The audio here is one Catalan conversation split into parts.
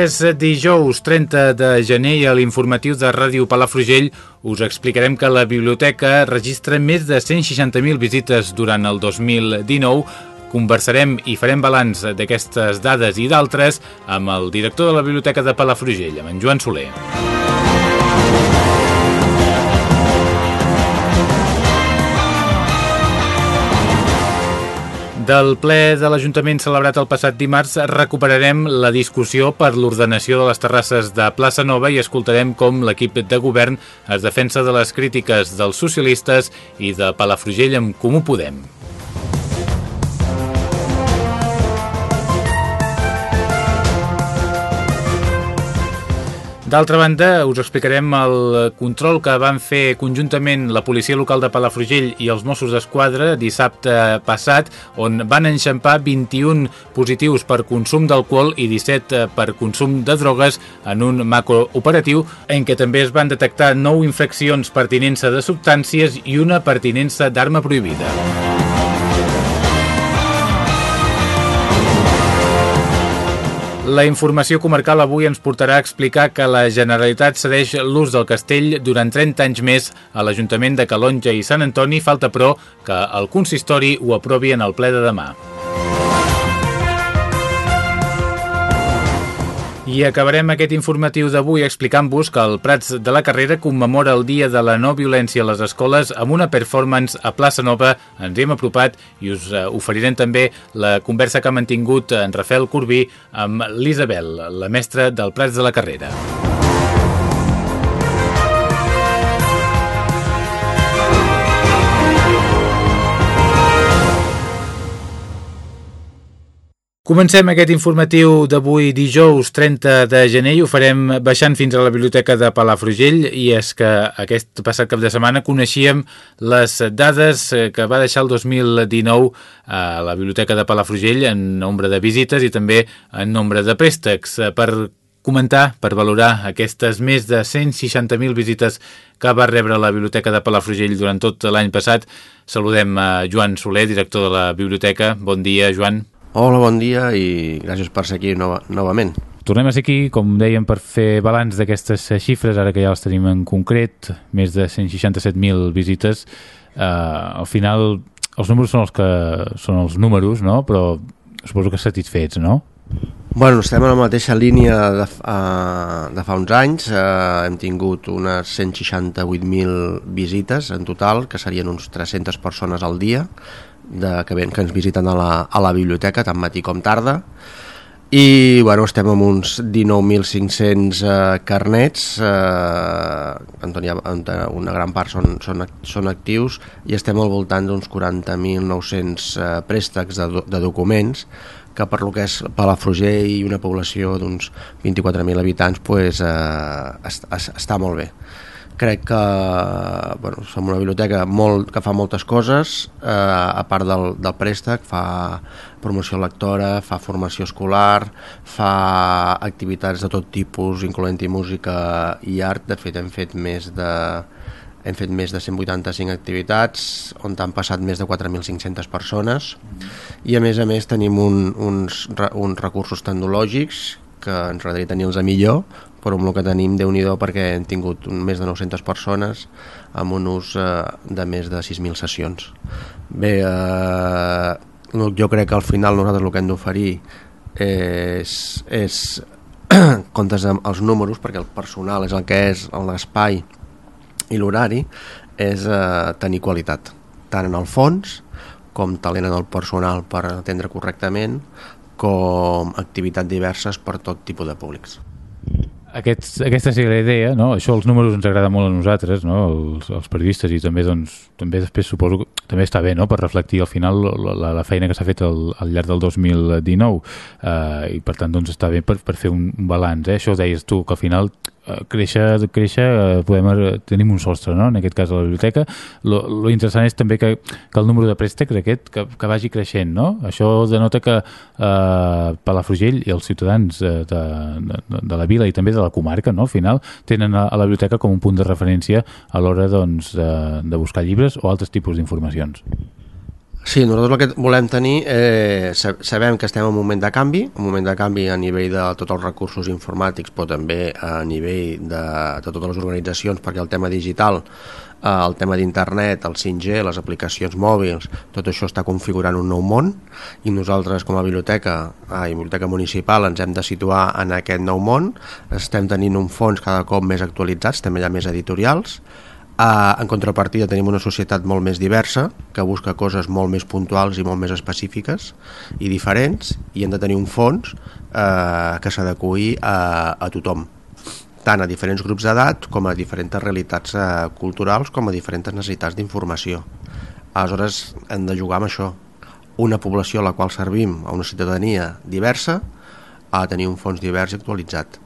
És dijous 30 de gener i a l'informatiu de Ràdio Palafrugell us explicarem que la biblioteca registra més de 160.000 visites durant el 2019 Conversarem i farem balanç d'aquestes dades i d'altres amb el director de la Biblioteca de Palafrugell, amb en Joan Soler. Del ple de l'Ajuntament celebrat el passat dimarts recuperarem la discussió per l'ordenació de les terrasses de Plaça Nova i escoltarem com l'equip de govern es defensa de les crítiques dels socialistes i de Palafrugell amb Comú Podem. D'altra banda, us explicarem el control que van fer conjuntament la policia local de Palafrugell i els Mossos d'Esquadra dissabte passat, on van enxampar 21 positius per consum d'alcohol i 17 per consum de drogues en un macrooperatiu en què també es van detectar 9 infraccions per tinença de substàncies i una pertinença d'arma prohibida. La informació comarcal avui ens portarà a explicar que la Generalitat cedeix l'ús del castell durant 30 anys més a l'Ajuntament de Calonja i Sant Antoni. Falta, però, que el consistori ho aprovi en el ple de demà. I acabarem aquest informatiu d'avui explicant-vos que el Prats de la Carrera commemora el Dia de la No Violència a les Escoles amb una performance a Plaça Nova. Ens hem apropat i us eh, oferirem també la conversa que ha mantingut en Rafael Corbí amb l'Isabel, la mestra del Prats de la Carrera. Comencem aquest informatiu d'avui dijous 30 de gener i ho farem baixant fins a la biblioteca de Palafrugell i és que aquest passat cap de setmana coneixíem les dades que va deixar el 2019 a la biblioteca de Palafrugell en nombre de visites i també en nombre de préstecs. Per comentar, per valorar aquestes més de 160.000 visites que va rebre la Biblioteca de Palafrugell durant tot l'any passat. Saludem a Joan Soler, director de la biblioteca. Bon dia, Joan. Hola, bon dia i gràcies per ser aquí nova, novament. Tornem a ser aquí, com dèiem, per fer balanç d'aquestes xifres, ara que ja les tenim en concret, més de 167.000 visites. Uh, al final, els números són els que són els números, no? però suposo que satisfets, no? Bueno, estem a la mateixa línia de, uh, de fa uns anys, uh, hem tingut unes 168.000 visites en total, que serien uns 300 persones al dia, de, que, ven, que ens visiten a la, a la biblioteca, tant matí com tarda, i bueno, estem amb uns 19.500 eh, carnets, eh, on una gran part són, són, són actius, i estem al voltant d'uns 40.900 eh, préstecs de, de documents, que per lo que és Palafrugell i una població d'uns 24.000 habitants pues, eh, es, es, està molt bé crec que bueno, som una biblioteca molt, que fa moltes coses, eh, a part del, del préstec, fa promoció lectora, fa formació escolar, fa activitats de tot tipus, incloent-hi música i art. De fet, hem fet més de hem fet més de 185 activitats on han passat més de 4.500 persones i a més a més tenim un, uns, uns recursos tecnològics que ens agradaria tenir-los a millor però amb el que tenim déu nhi perquè hem tingut més de 900 persones amb un ús eh, de més de 6.000 sessions. Bé, eh, jo crec que al final nosaltres el que hem d'oferir és, és comptes amb els números, perquè el personal és el que és l'espai i l'horari, és eh, tenir qualitat, tant en el fons com talent en el personal per atendre correctament, com activitats diverses per tot tipus de públics. Aquest, aquesta seria la idea, no? Això els números ens agrada molt a nosaltres, no? Els, els periodistes i també, doncs, també després suposo que també està bé, no? Per reflectir al final la, la feina que s'ha fet al, al llarg del 2019 eh, i per tant, doncs, està bé per, per fer un, un balanç, eh? Això ho deies tu, que al final créixer, créixer eh, podem, tenim un sostre no? en aquest cas a la biblioteca lo, lo interessant és també que, que el número de préstecs aquest que, que vagi creixent no? això denota que eh, Palafrugell i els ciutadans de, de, de, de la vila i també de la comarca no? al final tenen a, a la biblioteca com un punt de referència a l'hora doncs, de, de buscar llibres o altres tipus d'informacions Sí, nosaltres el que volem tenir, eh, sabem que estem en un moment de canvi, un moment de canvi a nivell de tots els recursos informàtics, però també a nivell de, de totes les organitzacions, perquè el tema digital, eh, el tema d'internet, el 5G, les aplicacions mòbils, tot això està configurant un nou món i nosaltres com a biblioteca eh, i biblioteca municipal ens hem de situar en aquest nou món, estem tenint un fons cada cop més actualitzats, també hi ha més editorials, en contrapartida tenim una societat molt més diversa, que busca coses molt més puntuals i molt més específiques i diferents, i hem de tenir un fons uh, que s'adequi a, a tothom, tant a diferents grups d'edat com a diferents realitats uh, culturals com a diferents necessitats d'informació. Aleshores hem de jugar amb això. Una població a la qual servim, a una ciutadania diversa, de tenir un fons divers i actualitzat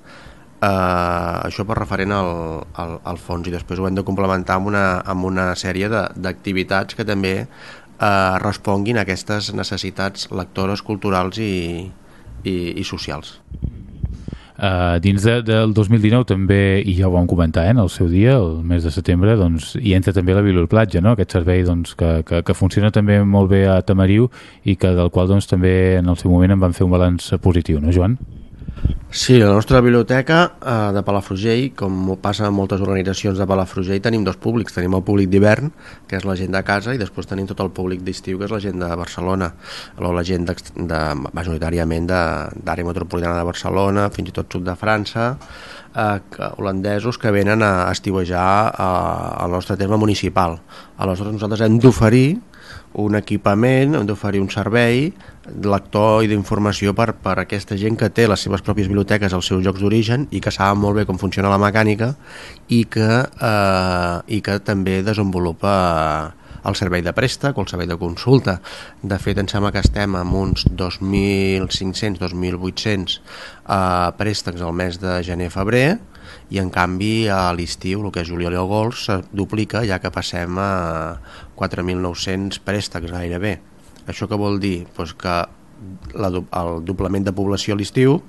eh, això per referent al, al, al fons i després ho hem de complementar amb una, amb una sèrie d'activitats que també eh, responguin a aquestes necessitats lectores, culturals i, i, i socials. Uh, dins de, del 2019 també, i ja ho vam comentar eh, en el seu dia, el mes de setembre, doncs, hi entra també la Biblioplatja, no? aquest servei doncs, que, que, que funciona també molt bé a Tamariu i que del qual doncs, també en el seu moment en van fer un balanç positiu, no Joan? Sí, la nostra biblioteca eh, de Palafrugell, com passa en moltes organitzacions de Palafrugell, tenim dos públics. Tenim el públic d'hivern, que és la gent de casa, i després tenim tot el públic d'estiu, que és la gent de Barcelona. O la gent de, de, majoritàriament d'àrea metropolitana de Barcelona, fins i tot sud de França, eh, holandesos que venen a estiuejar eh, al nostre terme municipal. Aleshores nosaltres hem d'oferir un equipament, hem d'oferir un servei lector i d'informació per, per aquesta gent que té les seves pròpies biblioteques als seus llocs d'origen i que saben molt bé com funciona la mecànica i que, eh, i que també desenvolupa el servei de préstec o el servei de consulta. De fet, em sembla que estem amb uns 2.500, 2.800 eh, préstecs al mes de gener-febrer i en canvi a l'estiu, el que és juliol i agost, duplica ja que passem a 4.900 préstecs gairebé. Això què vol dir? Pues que la, el doblament de població a l'estiu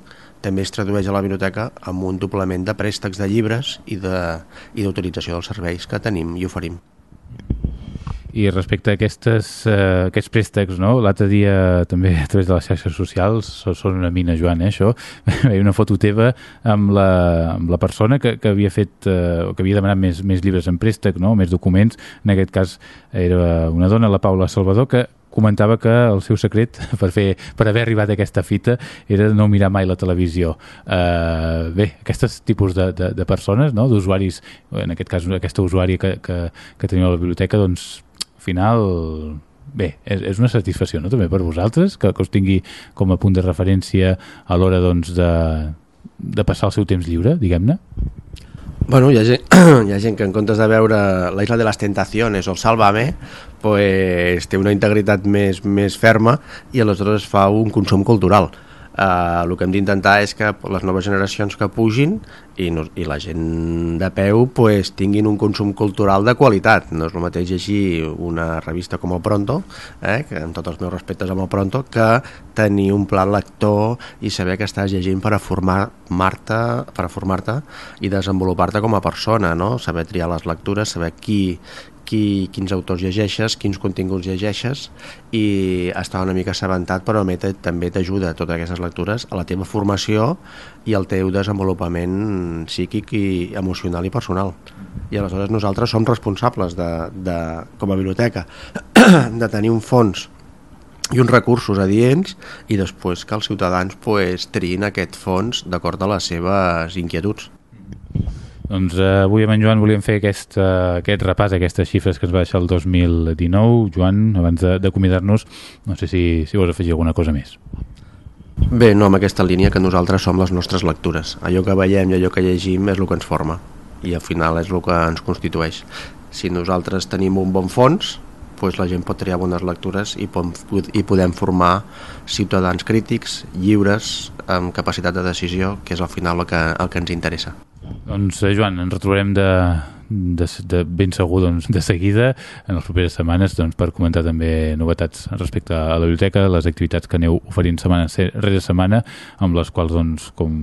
també es tradueix a la biblioteca amb un doblament de préstecs de llibres i d'utilització de, dels serveis que tenim i oferim. I respecte a aquestes, uh, aquests préstecs, no? l'altre dia també a través de les xarxes socials, són una mina, Joan, eh, això, hi una foto teva amb la, amb la persona que, que havia fet, uh, que havia demanat més, més llibres en préstec, no? més documents, en aquest cas era una dona, la Paula Salvador, que comentava que el seu secret per, fer, per haver arribat a aquesta fita era no mirar mai la televisió. Uh, bé, aquests tipus de, de, de persones, no? d'usuaris, en aquest cas aquesta usuària que, que, que teniu a la biblioteca, doncs final bé, és, és una satisfacció no? també per vosaltres, que, que us tingui com a punt de referència a l'hora doncs, de, de passar el seu temps lliure, diguem-ne? Bueno, hi ha, gent, hi ha gent que en comptes de veure la Isla de les Tentaciones o el Sálvame, pues, té una integritat més, més ferma i aleshores fa un consum cultural eh, el que hem d'intentar és que les noves generacions que pugin i, no, i la gent de peu pues, tinguin un consum cultural de qualitat. No és el mateix llegir una revista com el Pronto, eh, que amb tots els meus respectes amb el Pronto, que tenir un pla lector i saber que estàs llegint per a formar-te per a formar-te i desenvolupar-te com a persona, no? saber triar les lectures, saber qui, qui, quins autors llegeixes, quins continguts llegeixes i estar una mica assabentat però també t'ajuda totes aquestes lectures a la teva formació i al teu desenvolupament psíquic i emocional i personal i aleshores nosaltres som responsables de, de, com a biblioteca de tenir un fons i uns recursos adients i després que els ciutadans pues, triïn aquest fons d'acord a les seves inquietuds. Doncs eh, avui amb en Joan volíem fer aquest, uh, aquest repàs, aquestes xifres que ens va deixar el 2019. Joan, abans d'acomiadar-nos, no sé si, si vols afegir alguna cosa més. Bé, no amb aquesta línia que nosaltres som les nostres lectures. Allò que veiem i allò que llegim és el que ens forma i al final és el que ens constitueix. Si nosaltres tenim un bon fons, doncs la gent pot triar bones lectures i, i podem formar ciutadans crítics, lliures, amb capacitat de decisió, que és al final el que, el que ens interessa. Doncs, eh, Joan, ens retrobarem de, de, de ben segur doncs, de seguida en les properes setmanes doncs, per comentar també novetats respecte a la biblioteca, les activitats que aneu oferint setmana rere setmana, amb les quals, doncs, com,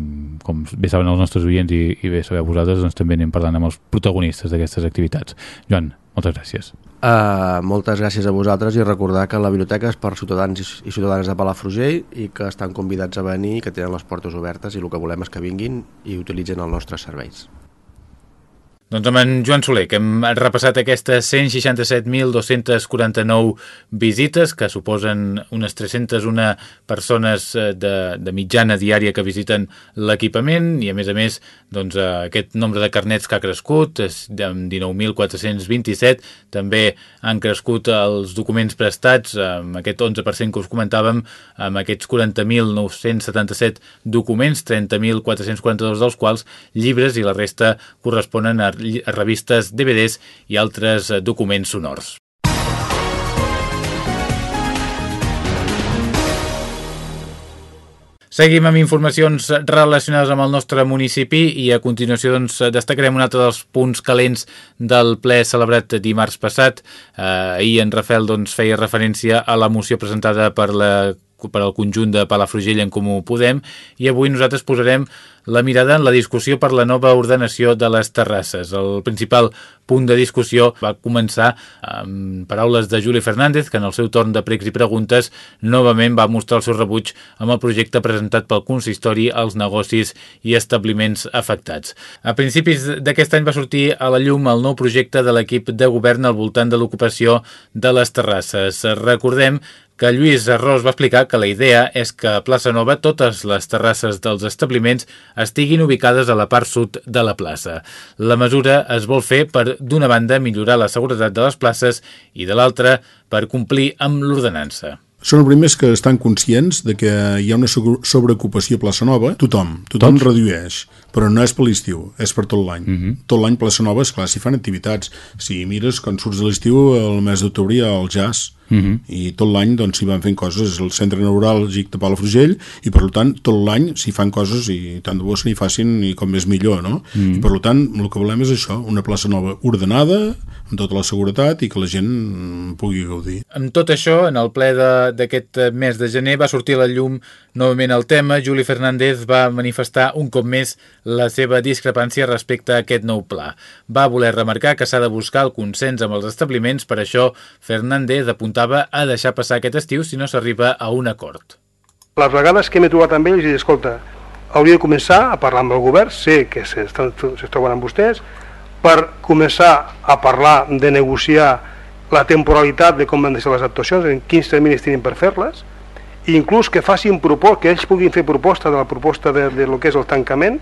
com bé saben els nostres oients i, i bé sabeu vosaltres, doncs, també anem parlant amb els protagonistes d'aquestes activitats. Joan, moltes gràcies. Uh, moltes gràcies a vosaltres i recordar que la biblioteca és per ciutadans i ciutadanes de Palafrugell i que estan convidats a venir, que tenen les portes obertes i el que volem és que vinguin i utilitzen els nostres serveis. Doncs amb en Joan Soler, que hem repassat aquestes 167.249 visites, que suposen unes 301 persones eh, de, de mitjana diària que visiten l'equipament, i a més a més doncs, eh, aquest nombre de carnets que ha crescut, de 19.427, també han crescut els documents prestats, amb aquest 11% que us comentàvem, amb aquests 40.977 documents, 30.442 dels quals llibres i la resta corresponen a revistes, DVDs i altres eh, documents sonors. Seguim amb informacions relacionades amb el nostre municipi i a continuació doncs, destacarem un altre dels punts calents del ple celebrat dimarts passat. Eh, ahir en Rafel doncs, feia referència a la moció presentada per la per al conjunt de Palafrugell en Comú Podem i avui nosaltres posarem la mirada en la discussió per la nova ordenació de les terrasses. El principal punt de discussió va començar amb paraules de Juli Fernández, que en el seu torn de pregs i preguntes novament va mostrar el seu rebuig amb el projecte presentat pel consistori als negocis i establiments afectats. A principis d'aquest any va sortir a la llum el nou projecte de l'equip de govern al voltant de l'ocupació de les terrasses. Recordem que Lluís Arròs va explicar que la idea és que a Plaça Nova totes les terrasses dels establiments estiguin ubicades a la part sud de la plaça. La mesura es vol fer per, d'una banda, millorar la seguretat de les places i, de l'altra, per complir amb l'ordenança. Són els primers que estan conscients de que hi ha una sobreocupació a Plaça Nova. Tothom, tothom Tots? redueix, però no és per l'estiu, és per tot l'any. Uh mhm. -huh. Tot l'any Plaça Nova, és clar, s'hi fan activitats. Si mires, quan surts de l'estiu, el mes d'octubre hi ha el jazz, Uh -huh. i tot l'any doncs s'hi van fent coses el centre neuràlgic de Palafrugell i per tant tot l'any s'hi fan coses i tant de bo se n'hi facin i com més millor no? Uh -huh. i per tant el que volem és això una plaça nova ordenada amb tota la seguretat i que la gent pugui gaudir. Amb tot això, en el ple d'aquest mes de gener va sortir a la llum novament el tema. Juli Fernández va manifestar un cop més la seva discrepància respecte a aquest nou pla. Va voler remarcar que s'ha de buscar el consens amb els establiments, per això Fernández apuntava a deixar passar aquest estiu si no s'arriba a un acord. Les vegades que m'he trobat amb ells i escolta, hauria de començar a parlar amb el govern, sé que es troben amb vostès, per començar a parlar de negociar la temporalitat de com han de ser les actuacions, en quins terminis tenen per fer-les, i inclús que facin proposta, que ells puguin fer proposta de la proposta de, de lo que és el tancament,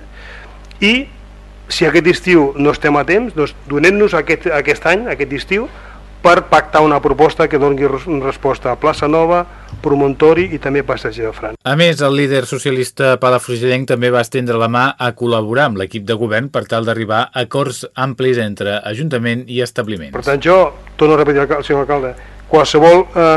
i si aquest estiu no estem a temps, doncs donem-nos aquest, aquest any, aquest estiu, per pactar una proposta que doni resposta a Plaça Nova, Promontori i també Passeig de Fran. A més, el líder socialista palafrugellenc també va estendre la mà a col·laborar amb l'equip de govern per tal d'arribar a acords amplis entre Ajuntament i establiments. Per tant, jo, torno a repetir al senyor alcalde, qualsevol eh,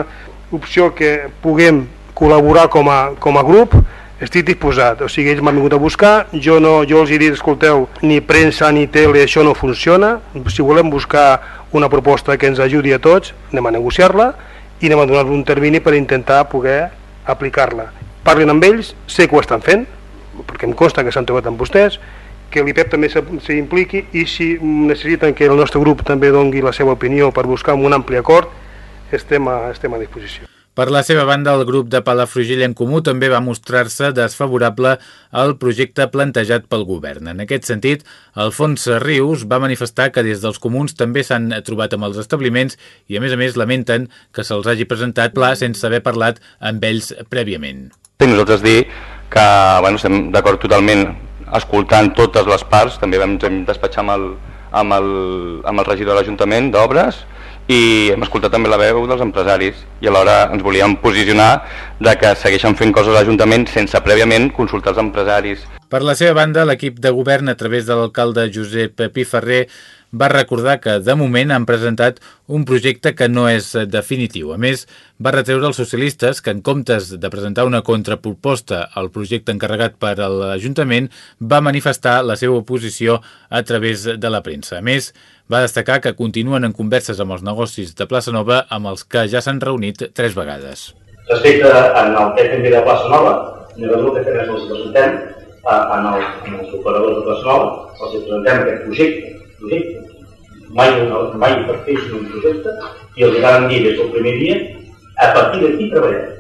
opció que puguem col·laborar com a, com a grup, estic disposat, o sigui, ells m'han vingut a buscar, jo, no, jo els he dit, escolteu, ni premsa ni tele, això no funciona, si volem buscar una proposta que ens ajudi a tots, anem a negociar-la i anem a donar un termini per intentar poder aplicar-la. Parlin amb ells, sé que ho estan fent, perquè em consta que s'han trobat amb vostès, que l'IPEP també s'hi impliqui i si necessiten que el nostre grup també dongui la seva opinió per buscar un ampli acord, estem a, estem a disposició. Per la seva banda, el grup de Palafrugell en Comú també va mostrar-se desfavorable al projecte plantejat pel govern. En aquest sentit, Alfons Rius va manifestar que des dels comuns també s'han trobat amb els establiments i, a més a més, lamenten que se'ls hagi presentat pla sense haver parlat amb ells prèviament. I nosaltres dir que bueno, estem d'acord totalment escoltant totes les parts, també vam despatxar amb el, amb el, amb el regidor de l'Ajuntament d'Obres i hem escoltat també la veu dels empresaris i alhora ens volíem posicionar de que segueixen fent coses a l'Ajuntament sense prèviament consultar els empresaris. Per la seva banda, l'equip de govern, a través de l'alcalde Josep Piferrer, va recordar que de moment han presentat un projecte que no és definitiu. A més, va retreure als socialistes que en comptes de presentar una contraproposta al projecte encarregat per l'Ajuntament, va manifestar la seva oposició a través de la premsa. A més, va destacar que continuen en converses amb els negocis de Plaça Nova amb els que ja s'han reunit tres vegades. Respecte el TFM de Plaça Nova, nosaltres el que fem és els presentem en els operadors de Plaça Nova, els presentem aquest projecte, projecte mai, una, mai fer un projecte i els vam dir des del primer dia a partir d'aquí treballem.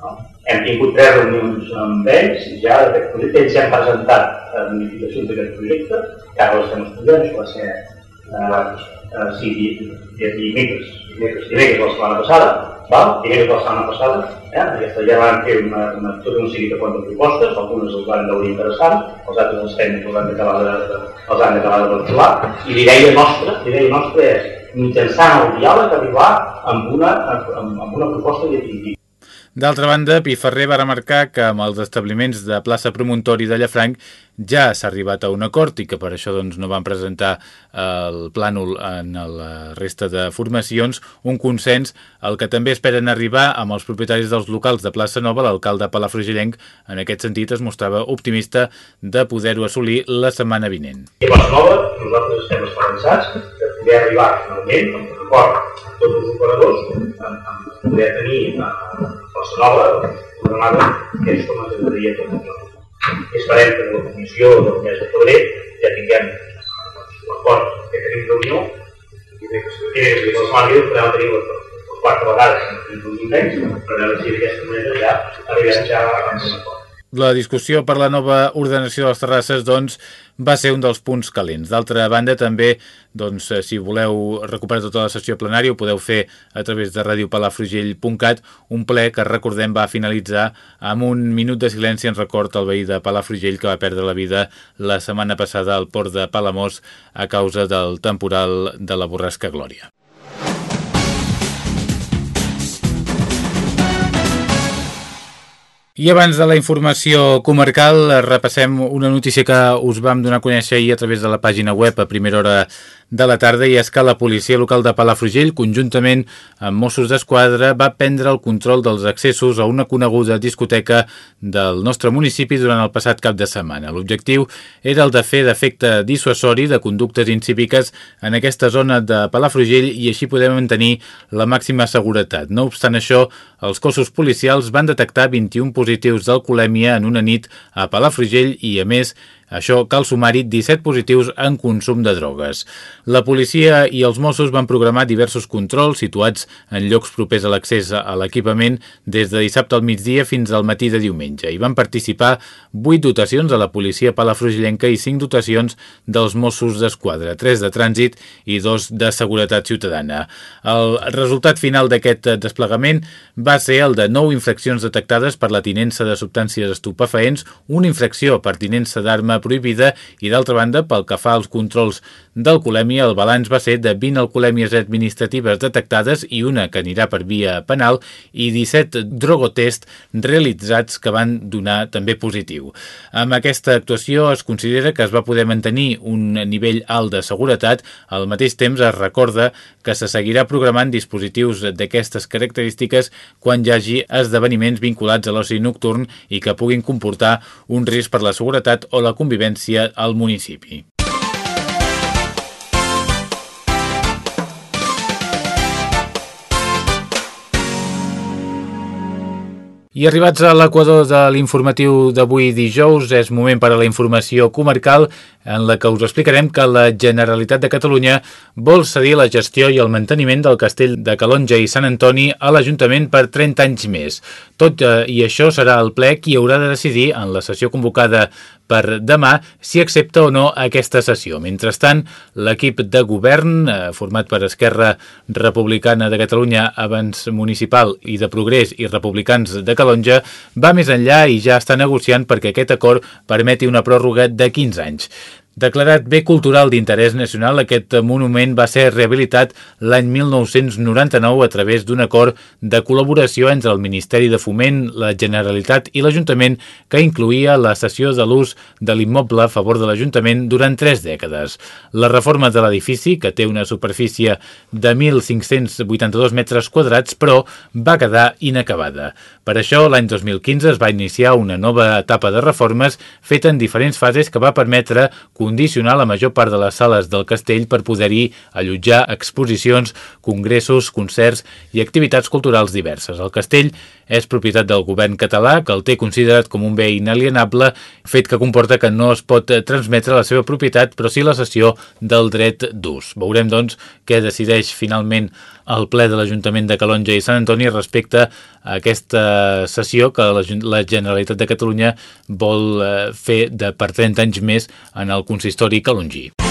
No? Hem tingut tres reunions amb ells ja d'aquest projecte, ells ja han presentat modificacions d'aquest projecte, que ara l'estem estudiant, això va ser eh, eh, sí, dimecres, dimecres, dimecres la setmana passada, val? dimecres la setmana passada, eh? aquesta ja van fer una, una, tot un seguit de propostes, algunes els van veure interessants, els altres els tècnics els han d'acabar de, de, els han d'acabar de controlar, i l'idea nostra, l'idea nostra és mitjançant el diàleg arribar amb una, amb, amb una proposta definitiva. D'altra banda, Piferrer va remarcar que amb els establiments de plaça Promontori de Llafranc ja s'ha arribat a un acord i que per això doncs, no van presentar el plànol en la resta de formacions, un consens al que també esperen arribar amb els propietaris dels locals de Plaça Nova, l'alcalde Palafrugellenc, en aquest sentit es mostrava optimista de poder-ho assolir la setmana vinent. I Plaça Nova, nosaltres estem esperançats de poder arribar finalment, amb un acord amb tots els operadors, amb, poder tenir eh, Plaça Nova, programada, que és com ens agradaria tot el lloc. Esperem que la comissió del mes de febrer ja tinguem l'acord que tenim reunió i que la setmana que podem tenir la, quarta vegada en uns anys per veure si d'aquesta manera ja arribem ja a un acord. La discussió per la nova ordenació de les terrasses doncs, va ser un dels punts calents. D'altra banda, també, doncs, eh, si voleu recuperar tota la sessió plenària, ho podeu fer a través de radiopalafrugell.cat, un ple que, recordem, va finalitzar amb un minut de silenci en record al veí de Palafrugell que va perdre la vida la setmana passada al port de Palamós a causa del temporal de la borrasca Glòria. I abans de la informació comarcal, repassem una notícia que us vam donar a conèixer ahir a través de la pàgina web a primera hora de la tarda i és que la policia local de Palafrugell, conjuntament amb Mossos d'Esquadra, va prendre el control dels accessos a una coneguda discoteca del nostre municipi durant el passat cap de setmana. L'objectiu era el de fer d'efecte dissuasori de conductes incíviques en aquesta zona de Palafrugell i així podem mantenir la màxima seguretat. No obstant això, els cossos policials van detectar 21 positius d'alcoholèmia en una nit a Palafrugell i, a més, això cal sumar-hi 17 positius en consum de drogues. La policia i els Mossos van programar diversos controls situats en llocs propers a l'accés a l'equipament des de dissabte al migdia fins al matí de diumenge. Hi van participar 8 dotacions de la policia palafrugellenca i 5 dotacions dels Mossos d'Esquadra, 3 de trànsit i 2 de seguretat ciutadana. El resultat final d'aquest desplegament va ser el de 9 infraccions detectades per la tinença de substàncies estupefaents, una infracció per tinença prohibida i d'altra banda, pel que fa als controls d'alcoholèmia, el balanç va ser de 20 alcoholèmies administratives detectades i una que anirà per via penal i 17 drogotest realitzats que van donar també positiu. Amb aquesta actuació es considera que es va poder mantenir un nivell alt de seguretat, al mateix temps es recorda que se seguirà programant dispositius d'aquestes característiques quan hi hagi esdeveniments vinculats a l'oci nocturn i que puguin comportar un risc per la seguretat o la convivència al municipi. I arribats a l'equador de l'informatiu d'avui dijous, és moment per a la informació comarcal en la que us explicarem que la Generalitat de Catalunya vol cedir la gestió i el manteniment del castell de Calonja i Sant Antoni a l'Ajuntament per 30 anys més. Tot eh, i això serà el ple qui haurà de decidir en la sessió convocada per demà si accepta o no aquesta sessió. Mentrestant, l'equip de govern, eh, format per Esquerra Republicana de Catalunya, Abans Municipal i de Progrés i Republicans de Calonja, va més enllà i ja està negociant perquè aquest acord permeti una pròrroga de 15 anys. Declarat bé cultural d'interès nacional, aquest monument va ser rehabilitat l'any 1999 a través d'un acord de col·laboració entre el Ministeri de Foment, la Generalitat i l'Ajuntament que incluïa la cessió de l'ús de l'immoble a favor de l'Ajuntament durant tres dècades. La reforma de l'edifici, que té una superfície de 1.582 metres quadrats, però va quedar inacabada. Per això, l'any 2015 es va iniciar una nova etapa de reformes feta en diferents fases que va permetre condicionar la major part de les sales del castell per poder-hi allotjar exposicions, congressos, concerts i activitats culturals diverses. El castell és propietat del govern català, que el té considerat com un bé inalienable, fet que comporta que no es pot transmetre la seva propietat, però sí la cessió del dret d'ús. Veurem, doncs, què decideix finalment el ple de l'Ajuntament de Calonja i Sant Antoni respecte a aquesta sessió que la Generalitat de Catalunya vol eh, fer de per 30 anys més en el consistori calongí.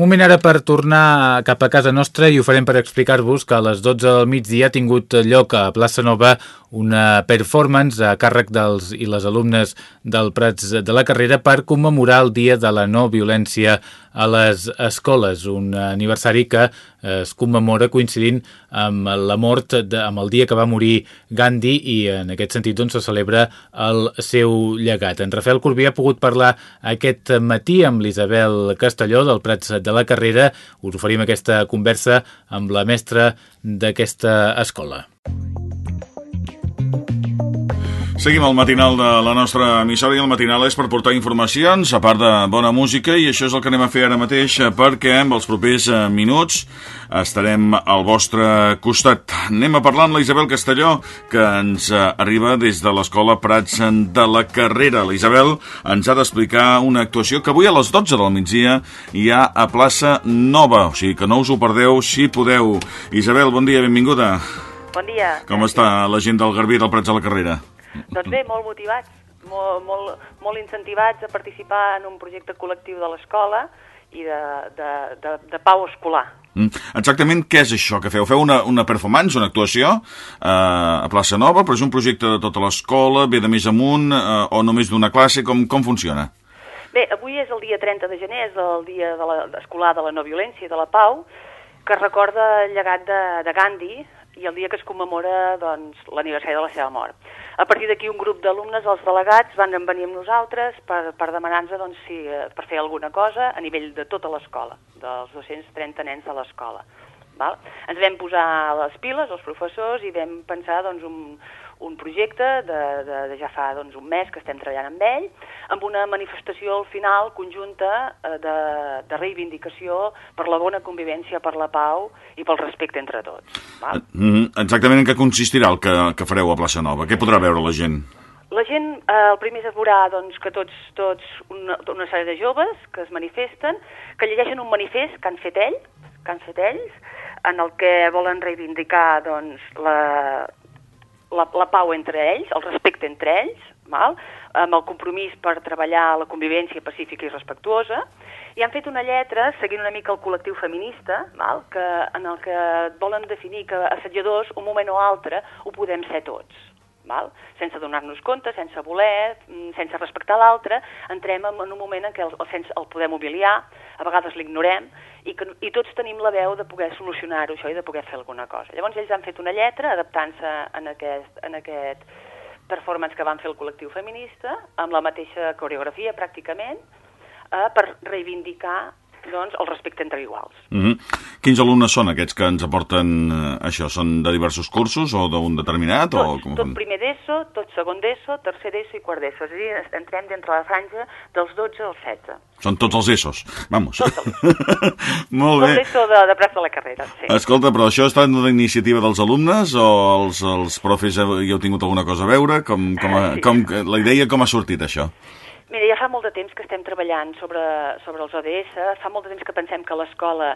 Moment ara per tornar cap a casa nostra i ho farem per explicar-vos que a les 12 del migdia ha tingut lloc a Plaça Nova una performance a càrrec dels i les alumnes del Prats de la carrera per commemorar el Dia de la No Violència a les escoles, un aniversari que es commemora coincidint amb la mort, de, amb el dia que va morir Gandhi i en aquest sentit doncs, se celebra el seu llegat. En Rafael Corbí ha pogut parlar aquest matí amb l'Isabel Castelló del Prats de la carrera. Us oferim aquesta conversa amb la mestra d'aquesta escola. Seguim el matinal de la nostra emissora i el matinal és per portar informacions, a part de bona música, i això és el que anem a fer ara mateix perquè amb els propers eh, minuts estarem al vostre costat. Anem a parlar amb la Isabel Castelló, que ens eh, arriba des de l'Escola Prats de la Carrera. La Isabel ens ha d'explicar una actuació que avui a les 12 del migdia hi ha a plaça Nova, o sigui que no us ho perdeu si podeu. Isabel, bon dia, benvinguda. Bon dia. Com està la gent del Garbí del Prats de la Carrera? Doncs bé, molt motivats, molt, molt, molt incentivats a participar en un projecte col·lectiu de l'escola i de, de, de, de pau escolar. Mm. Exactament què és això que feu? Feu una, una performance, una actuació eh, a Plaça Nova, però és un projecte de tota l'escola, ve de més amunt eh, o només d'una classe? Com, com funciona? Bé, avui és el dia 30 de gener, és el dia de la, escolar de la no violència i de la pau, que recorda el llegat de, de Gandhi i el dia que es commemora doncs, l'aniversari de la seva mort. A partir d'aquí un grup d'alumnes, els delegats, van venir amb nosaltres per, per demanar-nos doncs, si, eh, per fer alguna cosa a nivell de tota l'escola, dels 230 nens de l'escola. Ens vam posar les piles, els professors, i vam pensar doncs, un, un projecte de, de, de ja fa doncs, un mes que estem treballant amb ell, amb una manifestació al final conjunta eh, de, de reivindicació per la bona convivència, per la pau i pel respecte entre tots. Val? Mm, exactament en què consistirà el que, que fareu a Plaça Nova? Què podrà veure la gent? La gent, eh, el primer és veurà doncs, que tots, tots una, una sèrie de joves que es manifesten, que llegeixen un manifest que han fet ells, que han fet ells, en el que volen reivindicar doncs, la, la, la pau entre ells, el respecte entre ells, val? amb el compromís per treballar la convivència pacífica i respectuosa, i han fet una lletra seguint una mica el col·lectiu feminista, val? Que, en el que volen definir que assetjadors, un moment o altre, ho podem ser tots. Val? Sense donar-nos compte, sense voler, mm, sense respectar l'altre, entrem en un moment en què el, el, el podem humiliar, a vegades l'ignorem, i, que, i tots tenim la veu de poder solucionar-ho això i de poder fer alguna cosa. Llavors ells han fet una lletra adaptant-se en aquest, en aquest performance que van fer el col·lectiu feminista, amb la mateixa coreografia pràcticament, eh, per reivindicar doncs, el respecte entre iguals. Mm -hmm. Quins alumnes són aquests que ens aporten eh, això? Són de diversos cursos o d'un determinat? Tots, o com... tot primer d'ESO, tot segon d'ESO, tercer d'ESO i quart d'ESO. És a dir, entrem dintre la franja dels 12 als 16. Són tots els ESOs, vamos. Tots els Molt bé. Tot l'ESO de, de Prats de la carrera, sí. Escolta, però això està en la iniciativa dels alumnes o els, els profes hi heu tingut alguna cosa a veure? Com, com, a, com, la idea com ha sortit això? Mira, ja fa molt de temps que estem treballant sobre, sobre els ODS, fa molt de temps que pensem que l'escola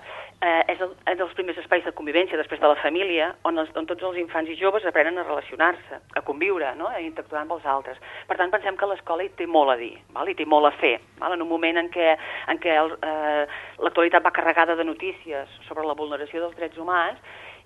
eh, és, el, dels primers espais de convivència després de la família, on, els, on tots els infants i joves aprenen a relacionar-se, a conviure, no? a interactuar amb els altres. Per tant, pensem que l'escola hi té molt a dir, val? hi té molt a fer, val? en un moment en què, en què eh, l'actualitat va carregada de notícies sobre la vulneració dels drets humans,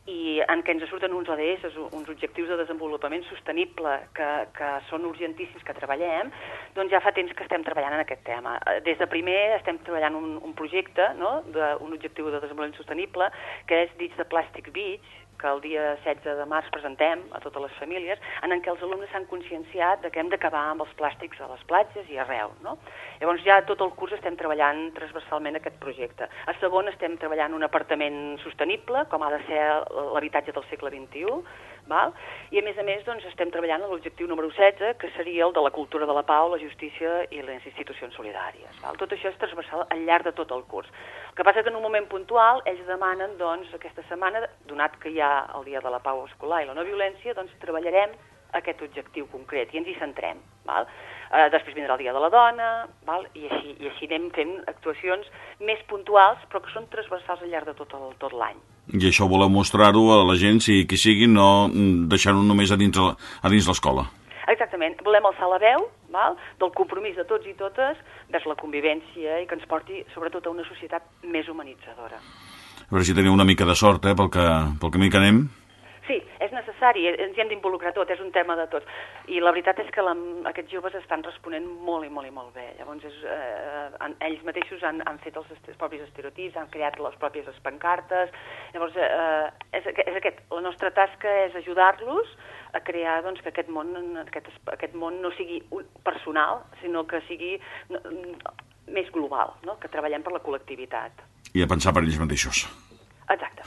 i en què ens surten uns ODS, uns objectius de desenvolupament sostenible que, que són urgentíssims que treballem, doncs ja fa temps que estem treballant en aquest tema. Des de primer estem treballant un, un projecte, no?, d'un objectiu de desenvolupament sostenible, que és dits de Plastic Beach, que el dia 16 de març presentem a totes les famílies, en què els alumnes s'han conscienciat de que hem d'acabar amb els plàstics a les platges i arreu. No? Llavors ja tot el curs estem treballant transversalment aquest projecte. A segon estem treballant un apartament sostenible, com ha de ser l'habitatge del segle XXI, Val? I a més a més doncs, estem treballant en l'objectiu número 16, que seria el de la cultura de la pau, la justícia i les institucions solidàries. Val? Tot això és transversal al llarg de tot el curs. El que passa que en un moment puntual ells demanen doncs, aquesta setmana, donat que hi ha el Dia de la Pau Escolar i la no violència, doncs treballarem aquest objectiu concret i ens hi centrem. Val? Eh, després vindrà el Dia de la Dona, val? I, així, i així anem fent actuacions més puntuals, però que són transversals al llarg de tot l'any. I això voleu mostrar-ho a la gent, si qui sigui, no deixar-ho només a dins, a dins l'escola. Exactament. Volem alçar la veu val? del compromís de tots i totes vers la convivència i que ens porti, sobretot, a una societat més humanitzadora. A veure si teniu una mica de sort, eh, pel, que, pel que anem. Sí, és necessari, ens hi hem d'involucrar tot, és un tema de tots. I la veritat és que la, aquests joves estan responent molt i molt i molt bé. Llavors, és, eh, ells mateixos han, han fet els, els propis estereotips, han creat les pròpies espancartes. Llavors, eh, és, és aquest, la nostra tasca és ajudar-los a crear doncs, que aquest món, aquest, aquest món no sigui personal, sinó que sigui no, més global, no? que treballem per la col·lectivitat. I a pensar per ells mateixos. Exacte.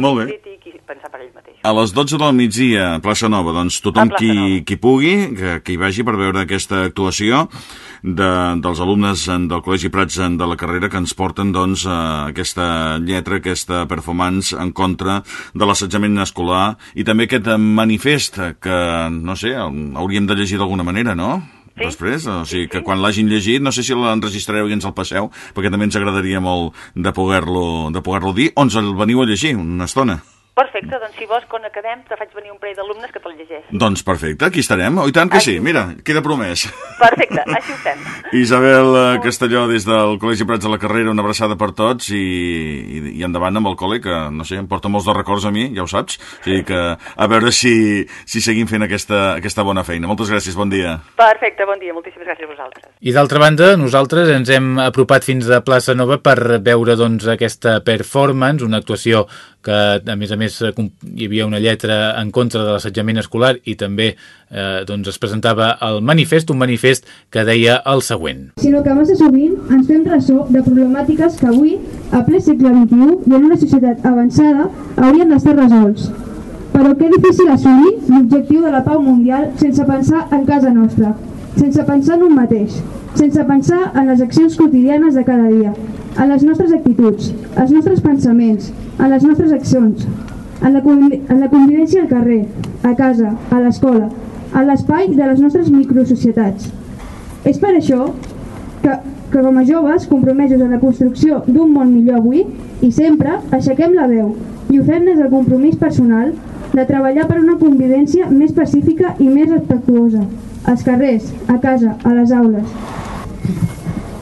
Molt bé. I pensar per ell mateix. A les 12 del migdia, plaça Nova, doncs tothom qui, qui pugui, que, que hi vagi per veure aquesta actuació de, dels alumnes del Col·legi Prats de la carrera que ens porten doncs aquesta lletra, aquesta performance en contra de l'assetjament escolar i també aquest manifest que, no sé, hauríem de llegir d'alguna manera, no? Sí? Després, o sigui, que quan l'hagin llegit, no sé si l'enregistrareu i ens el passeu, perquè també ens agradaria molt de poder-lo de poder dir, o ens el veniu a llegir una estona. Perfecte, doncs si vols, quan acabem, te faig venir un parell d'alumnes que te'l llegeix. Doncs perfecte, aquí estarem. Oh, I tant que aquí. sí, mira, queda promès. Perfecte, així ho fem. Isabel eh, Castelló, des del Col·legi Prats de la Carrera, una abraçada per tots i, i, i endavant amb el col·le, que, no sé, em porta molts de records a mi, ja ho saps. O sigui que a veure si, si seguim fent aquesta, aquesta bona feina. Moltes gràcies, bon dia. Perfecte, bon dia, moltíssimes gràcies a vosaltres. I d'altra banda, nosaltres ens hem apropat fins a Plaça Nova per veure doncs, aquesta performance, una actuació que a més a més hi havia una lletra en contra de l'assetjament escolar i també eh, doncs es presentava el manifest, un manifest que deia el següent. Sinó que massa sovint ens fem ressò de problemàtiques que avui, a ple segle XXI i en una societat avançada, haurien d'estar resolts. Però que difícil assolir l'objectiu de la pau mundial sense pensar en casa nostra, sense pensar en un mateix, sense pensar en les accions quotidianes de cada dia, en les nostres actituds, els nostres pensaments, en les nostres accions, en la, en la convivència al carrer, a casa, a l'escola, a l'espai de les nostres microsocietats. És per això que, que com a joves compromesos en la construcció d'un món millor avui i sempre aixequem la veu i des del compromís personal de treballar per una convivència més pacífica i més respectuosa, als carrers, a casa, a les aules.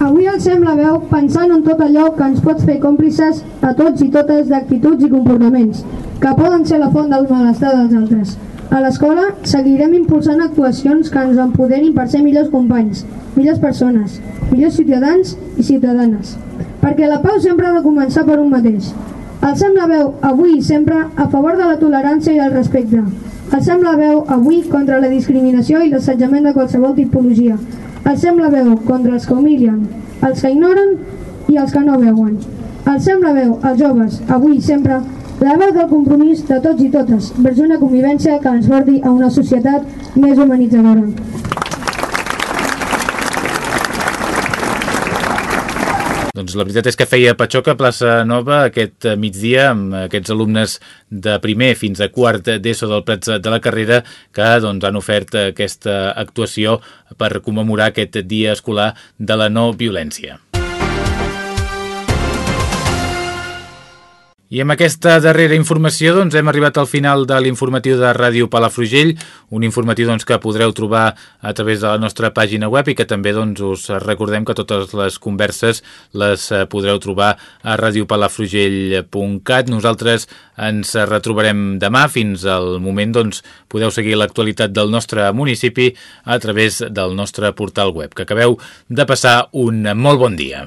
Avui alcem la veu pensant en tot allò que ens pot fer còmplices a tots i totes d'actituds i comportaments, que poden ser la font del malestar dels altres. A l'escola seguirem impulsant actuacions que ens empoderin per ser millors companys, millors persones, millors ciutadans i ciutadanes. Perquè la pau sempre ha de començar per un mateix. Alcem la veu avui i sempre a favor de la tolerància i el respecte, Alcem la veu avui contra la discriminació i l'assetjament de qualsevol tipologia. Alcem la veu contra els que humilien, els que ignoren i els que no veuen. Alcem la veu als joves, avui i sempre, veu del compromís de tots i totes vers una convivència que ens porti a una societat més humanitzadora. Doncs la veritat és que feia Patxoca Plaça Nova aquest eh, migdia amb aquests alumnes de primer fins a quart d'ESO del Prats de la carrera que doncs, han ofert aquesta actuació per commemorar aquest dia escolar de la no violència. I amb aquesta darrera informació doncs, hem arribat al final de l'informatiu de Ràdio Palafrugell, un informatiu doncs, que podreu trobar a través de la nostra pàgina web i que també doncs, us recordem que totes les converses les eh, podreu trobar a radiopalafrugell.cat. Nosaltres ens retrobarem demà. Fins al moment doncs, podeu seguir l'actualitat del nostre municipi a través del nostre portal web. Que acabeu de passar un molt bon dia.